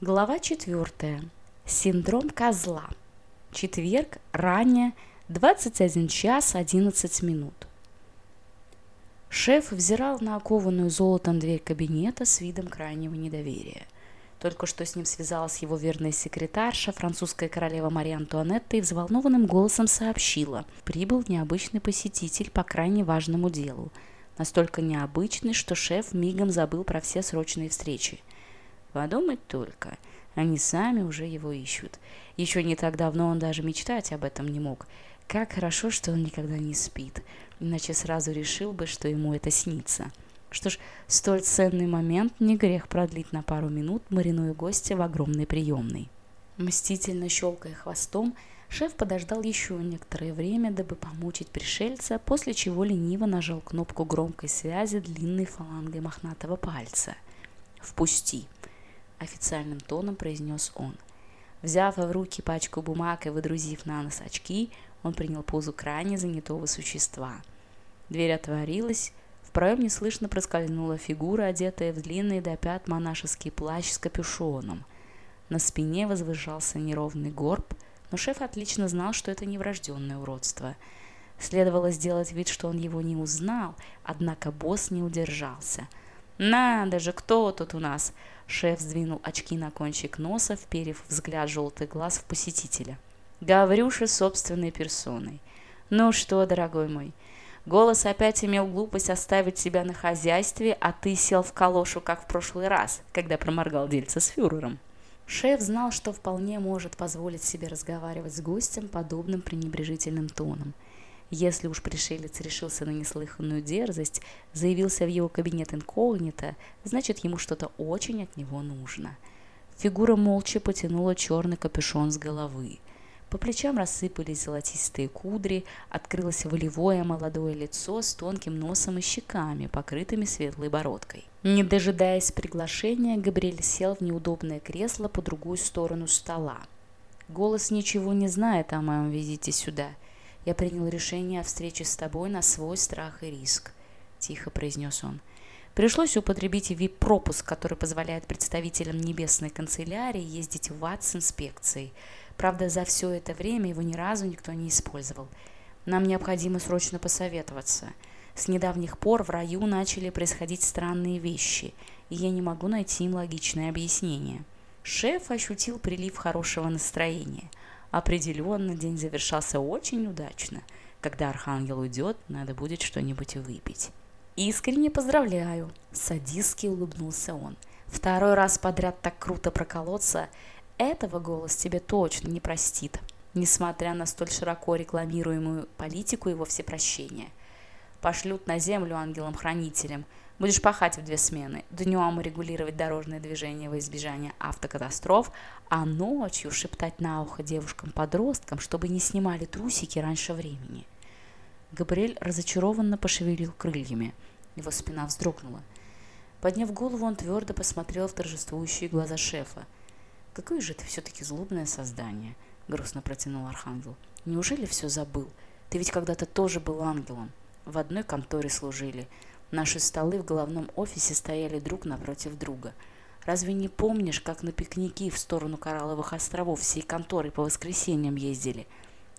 Глава 4. Синдром козла. Четверг, ранее, 21 час 11 минут. Шеф взирал на окованную золотом дверь кабинета с видом крайнего недоверия. Только что с ним связалась его верная секретарша, французская королева Мария Антуанетта, и взволнованным голосом сообщила, прибыл необычный посетитель по крайне важному делу. Настолько необычный, что шеф мигом забыл про все срочные встречи – подумать только. Они сами уже его ищут. Еще не так давно он даже мечтать об этом не мог. Как хорошо, что он никогда не спит, иначе сразу решил бы, что ему это снится. Что ж, столь ценный момент не грех продлить на пару минут, маринуя гостя в огромной приемной. Мстительно щелкая хвостом, шеф подождал еще некоторое время, дабы помучить пришельца, после чего лениво нажал кнопку громкой связи длинной фалангой мохнатого пальца. «Впусти!» официальным тоном произнес он. Взяв в руки пачку бумаг и выдрузив на нос очки, он принял позу крайне занятого существа. Дверь отворилась, в проем неслышно проскользнула фигура, одетая в длинный до пят монашеский плащ с капюшоном. На спине возвышался неровный горб, но шеф отлично знал, что это не врожденное уродство. Следовало сделать вид, что он его не узнал, однако босс не удержался – «Надо же, кто тут у нас?» Шеф сдвинул очки на кончик носа, вперев взгляд желтых глаз в посетителя. Гаврюша собственной персоной. «Ну что, дорогой мой?» Голос опять имел глупость оставить себя на хозяйстве, а ты сел в калошу, как в прошлый раз, когда проморгал дельца с фюрером. Шеф знал, что вполне может позволить себе разговаривать с гостем подобным пренебрежительным тоном – если уж пришелец решился на неслыханную дерзость, заявился в его кабинет инкогнито, значит, ему что-то очень от него нужно. Фигура молча потянула черный капюшон с головы. По плечам рассыпались золотистые кудри, открылось волевое молодое лицо с тонким носом и щеками, покрытыми светлой бородкой. Не дожидаясь приглашения, Габриэль сел в неудобное кресло по другую сторону стола. «Голос ничего не знает о моем визите сюда», я принял решение о встрече с тобой на свой страх и риск», – тихо произнес он. Пришлось употребить ВИП-пропуск, который позволяет представителям небесной канцелярии ездить в ад с инспекцией. Правда, за все это время его ни разу никто не использовал. Нам необходимо срочно посоветоваться. С недавних пор в раю начали происходить странные вещи, и я не могу найти им логичное объяснение. Шеф ощутил прилив хорошего настроения – определенно день завершался очень удачно, когда архангел уйдет, надо будет что-нибудь выпить. «Искренне поздравляю!» – садистски улыбнулся он. «Второй раз подряд так круто проколоться – этого голос тебе точно не простит, несмотря на столь широко рекламируемую политику его всепрощения пошлют на землю ангелом-хранителем. Будешь пахать в две смены, днем регулировать дорожное движение во избежание автокатастроф, а ночью шептать на ухо девушкам-подросткам, чтобы не снимали трусики раньше времени. Габриэль разочарованно пошевелил крыльями. Его спина вздрогнула. Подняв голову, он твердо посмотрел в торжествующие глаза шефа. «Какое же ты все-таки злобное создание!» — грустно протянул Архангел. «Неужели все забыл? Ты ведь когда-то тоже был ангелом!» В одной конторе служили. Наши столы в головном офисе стояли друг напротив друга. Разве не помнишь, как на пикники в сторону Коралловых островов всей конторы по воскресеньям ездили?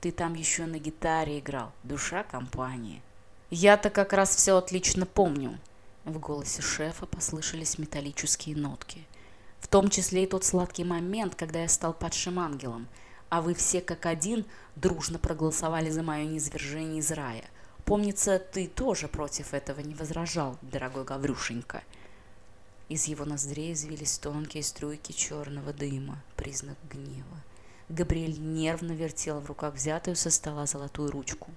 Ты там еще на гитаре играл. Душа компании. Я-то как раз все отлично помню. В голосе шефа послышались металлические нотки. В том числе и тот сладкий момент, когда я стал падшим ангелом, а вы все как один дружно проголосовали за мое низвержение из рая – помнится, ты тоже против этого не возражал, дорогой Гаврюшенька. Из его ноздрей извились тонкие струйки черного дыма, признак гнева. Габриэль нервно вертел в руках взятую со стола золотую ручку.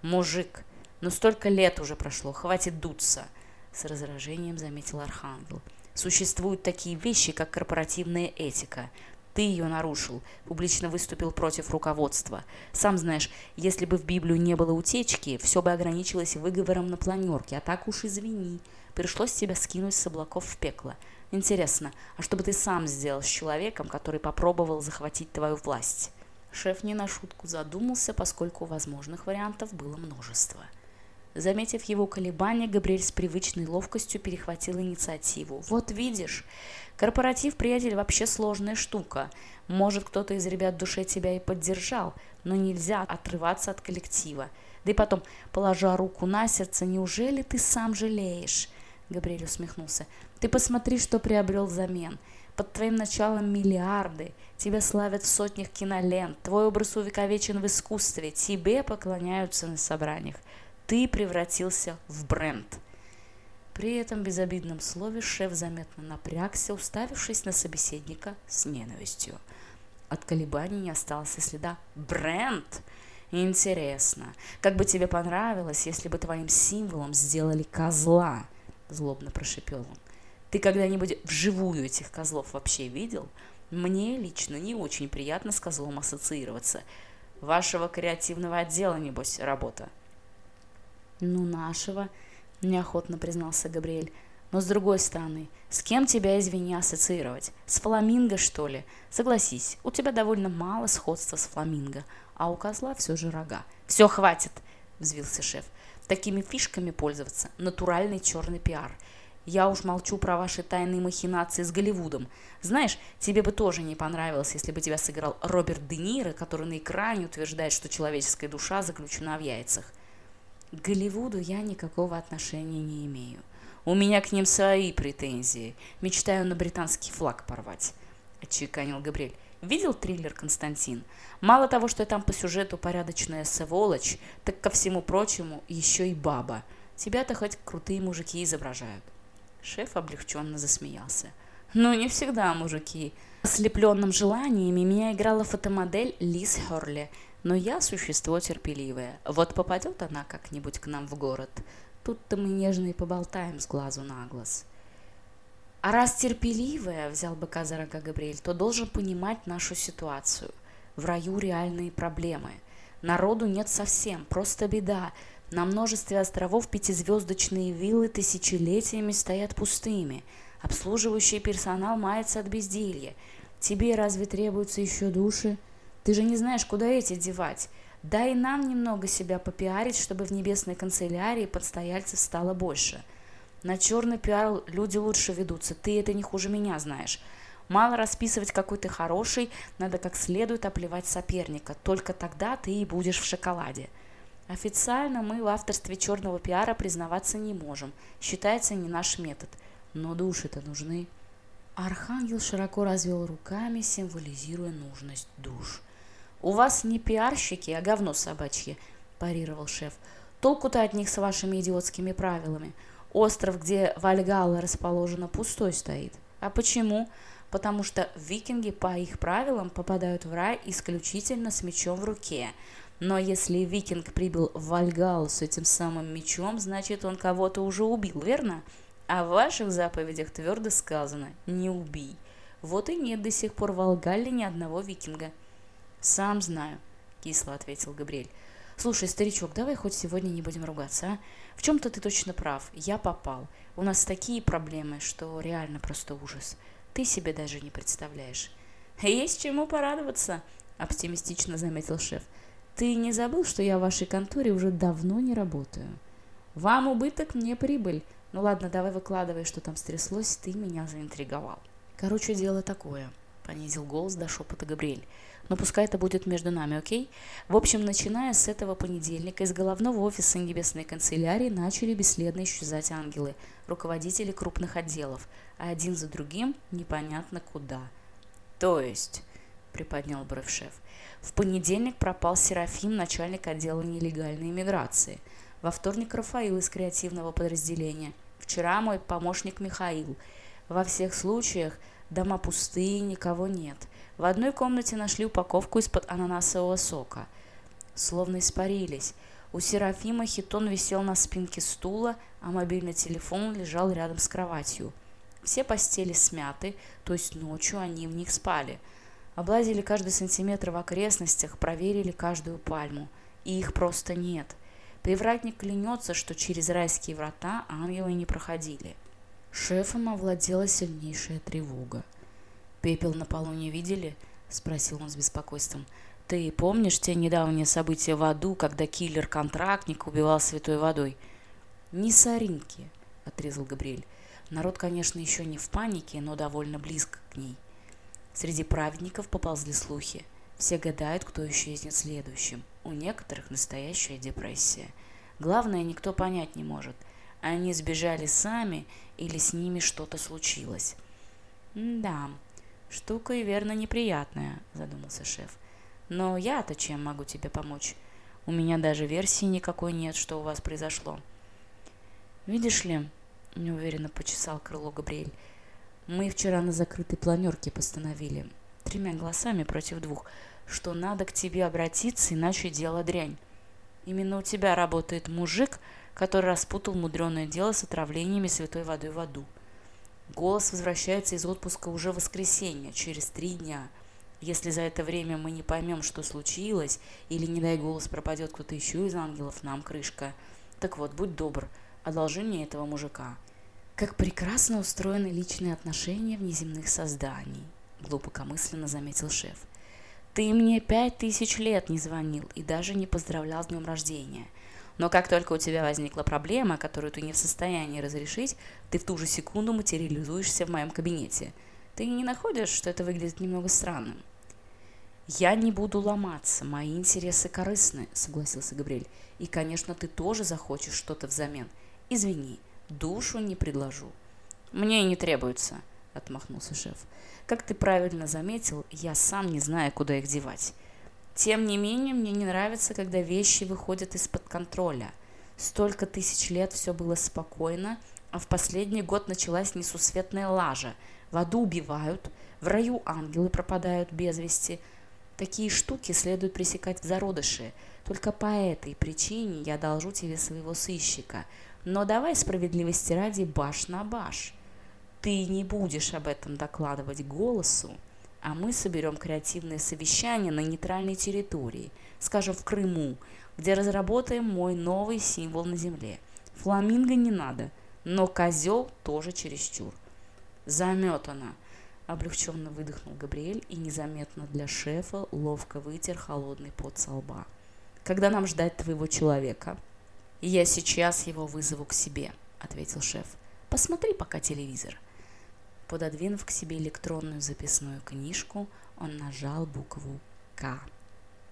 «Мужик, ну столько лет уже прошло, хватит дуться!» С раздражением заметил Архангел. «Существуют такие вещи, как корпоративная этика. Ты ее нарушил, публично выступил против руководства. Сам знаешь, если бы в Библию не было утечки, все бы ограничилось выговором на планерке, а так уж извини. Пришлось тебя скинуть с облаков в пекло. Интересно, а что бы ты сам сделал с человеком, который попробовал захватить твою власть? Шеф не на шутку задумался, Заметив его колебания, Габриэль с привычной ловкостью перехватил инициативу. «Вот видишь, корпоратив, приятель, вообще сложная штука. Может, кто-то из ребят в душе тебя и поддержал, но нельзя отрываться от коллектива. Да и потом, положа руку на сердце, неужели ты сам жалеешь?» Габриэль усмехнулся. «Ты посмотри, что приобрел взамен. Под твоим началом миллиарды. Тебя славят в сотнях кинолент. Твой образ увековечен в искусстве. Тебе поклоняются на собраниях ты превратился в бренд. При этом безобидном слове шеф заметно напрягся, уставившись на собеседника с ненавистью. От колебаний не осталось и следа. Бренд! Интересно, как бы тебе понравилось, если бы твоим символом сделали козла? Злобно прошепел он. Ты когда-нибудь вживую этих козлов вообще видел? Мне лично не очень приятно с козлом ассоциироваться. Вашего креативного отдела, небось, работа. Ну, нашего, неохотно признался Габриэль. Но с другой стороны, с кем тебя, извини, ассоциировать? С фламинго, что ли? Согласись, у тебя довольно мало сходства с фламинго, а у козла все же рога. Все, хватит, взвился шеф. Такими фишками пользоваться – натуральный черный пиар. Я уж молчу про ваши тайные махинации с Голливудом. Знаешь, тебе бы тоже не понравилось, если бы тебя сыграл Роберт Де Ниро, который на экране утверждает, что человеческая душа заключена в яйцах. К Голливуду я никакого отношения не имею. У меня к ним свои претензии. Мечтаю на британский флаг порвать. Отчеканил Габриэль. Видел триллер «Константин»? Мало того, что я там по сюжету порядочная сволочь, так ко всему прочему еще и баба. Тебя-то хоть крутые мужики изображают. Шеф облегченно засмеялся. Ну, не всегда мужики. Ослепленным желаниями меня играла фотомодель Лиз Хорли, но я существо терпеливое. Вот попадет она как-нибудь к нам в город, тут-то мы нежно и поболтаем с глазу на глаз. А раз терпеливая, взял быка за рога Габриэль, то должен понимать нашу ситуацию – в раю реальные проблемы. Народу нет совсем, просто беда. На множестве островов пятизвездочные виллы тысячелетиями стоят пустыми. Обслуживающий персонал мается от безделья. Тебе разве требуются еще души? Ты же не знаешь, куда эти девать. Да и нам немного себя попиарить, чтобы в небесной канцелярии подстояльцев стало больше. На черный пиар люди лучше ведутся, ты это не хуже меня знаешь. Мало расписывать, какой ты хороший, надо как следует оплевать соперника. Только тогда ты и будешь в шоколаде. Официально мы в авторстве черного пиара признаваться не можем. Считается не наш метод. Но души-то нужны. Архангел широко развел руками, символизируя нужность душ – «У вас не пиарщики, а говно собачье», – парировал шеф. «Толку-то от них с вашими идиотскими правилами. Остров, где Вальгалла расположена, пустой стоит. А почему? потому что викинги по их правилам попадают в рай исключительно с мечом в руке. Но если викинг прибыл в Вальгалу с этим самым мечом, значит он кого-то уже убил, верно? А в ваших заповедях твердо сказано «не убий». Вот и нет до сих пор в Алгале ни одного викинга. «Сам знаю», — кисло ответил Габриэль. «Слушай, старичок, давай хоть сегодня не будем ругаться, а? В чем-то ты точно прав. Я попал. У нас такие проблемы, что реально просто ужас ты себе даже не представляешь. «Есть чему порадоваться», – оптимистично заметил шеф. «Ты не забыл, что я в вашей конторе уже давно не работаю?» «Вам убыток, мне прибыль. Ну ладно, давай выкладывай, что там понизил голос до шепота Габриэль. «Но «Ну, пускай это будет между нами, окей? В общем, начиная с этого понедельника из головного офиса Небесной канцелярии начали бесследно исчезать ангелы, руководители крупных отделов, а один за другим непонятно куда». «То есть?» – приподнял бровь шеф. «В понедельник пропал Серафим, начальник отдела нелегальной иммиграции. Во вторник Рафаил из креативного подразделения. Вчера мой помощник Михаил. Во всех случаях – дома пустые, никого нет. В одной комнате нашли упаковку из-под ананасового сока. Словно испарились. У Серафима хитон висел на спинке стула, а мобильный телефон лежал рядом с кроватью – все постели смяты, то есть ночью они в них спали. Облазили каждый сантиметр в окрестностях, проверили каждую пальму. И их просто нет. Привратник клянется, что через райские врата ангелы не проходили. Шефом овладела сильнейшая тревога. «Пепел на полу не видели?» – спросил он с беспокойством. Ты помнишь те недавние события в аду, когда киллер-контрактник убивал святой водой? Не соринки, отрезал Габриэль. Народ, конечно, еще не в панике, но довольно близко к ней. Среди праведников поползли слухи. Все гадают, кто исчезнет следующим. У некоторых настоящая депрессия. Главное, никто понять не может. Они сбежали сами или с ними что-то случилось. «Да, штука и верно неприятная», – задумался шеф. «Но я-то чем могу тебе помочь? У меня даже версии никакой нет, что у вас произошло». «Видишь ли», – неуверенно почесал крыло Габриэль, – «мы вчера на закрытой планерке постановили, тремя голосами против двух, что надо к тебе обратиться, иначе дело дрянь. Именно у тебя работает мужик – который распутал мудреное дело с отравлениями святой водой в аду. Голос возвращается из отпуска уже в воскресенье, через три дня. Если за это время мы не поймем, что случилось, или, не дай голос, пропадет кто-то еще из ангелов, нам крышка. Так вот, будь добр, одолжи мне этого мужика. Как прекрасно устроены личные отношения внеземных созданий, глубокомысленно заметил шеф. Ты мне пять тысяч лет не звонил и даже не поздравлял с днем рождения – но как только у тебя возникла проблема, которую ты не в состоянии разрешить, ты в ту же секунду материализуешься в моем кабинете. Ты не находишь, что это выглядит немного странным? «Я не буду ломаться, мои интересы корыстны», — согласился Габриэль. «И, конечно, ты тоже захочешь что-то взамен. Извини, душу не предложу». «Мне и не требуется», — отмахнулся шеф. «Как ты правильно заметил, я сам не знаю, куда их девать». Тем не менее, мне не нравится, когда вещи выходят из-под контроля. Столько тысяч лет все было спокойно, а в последний год началась несусветная лажа. В аду убивают, в раю ангелы пропадают без вести. Такие штуки следует пресекать в зародыше. Только по этой причине я должу тебе своего сыщика. Но давай справедливости ради баш на баш. Ты не будешь об этом докладывать голосу, а мы соберем креативное совещание на нейтральной территории, скажем, в Крыму, где разработаем мой новый символ на земле. Фламинго не надо, но козел тоже чересчур. Заметано. Облегченно выдохнул Габриэль и незаметно для шефа ловко вытер холодный пот со лба. Когда нам ждать твоего человека? «Я сейчас его вызову к себе», — ответил шеф. «Посмотри пока телевизор». Пододвинув к себе электронную записную книжку, он нажал букву «К».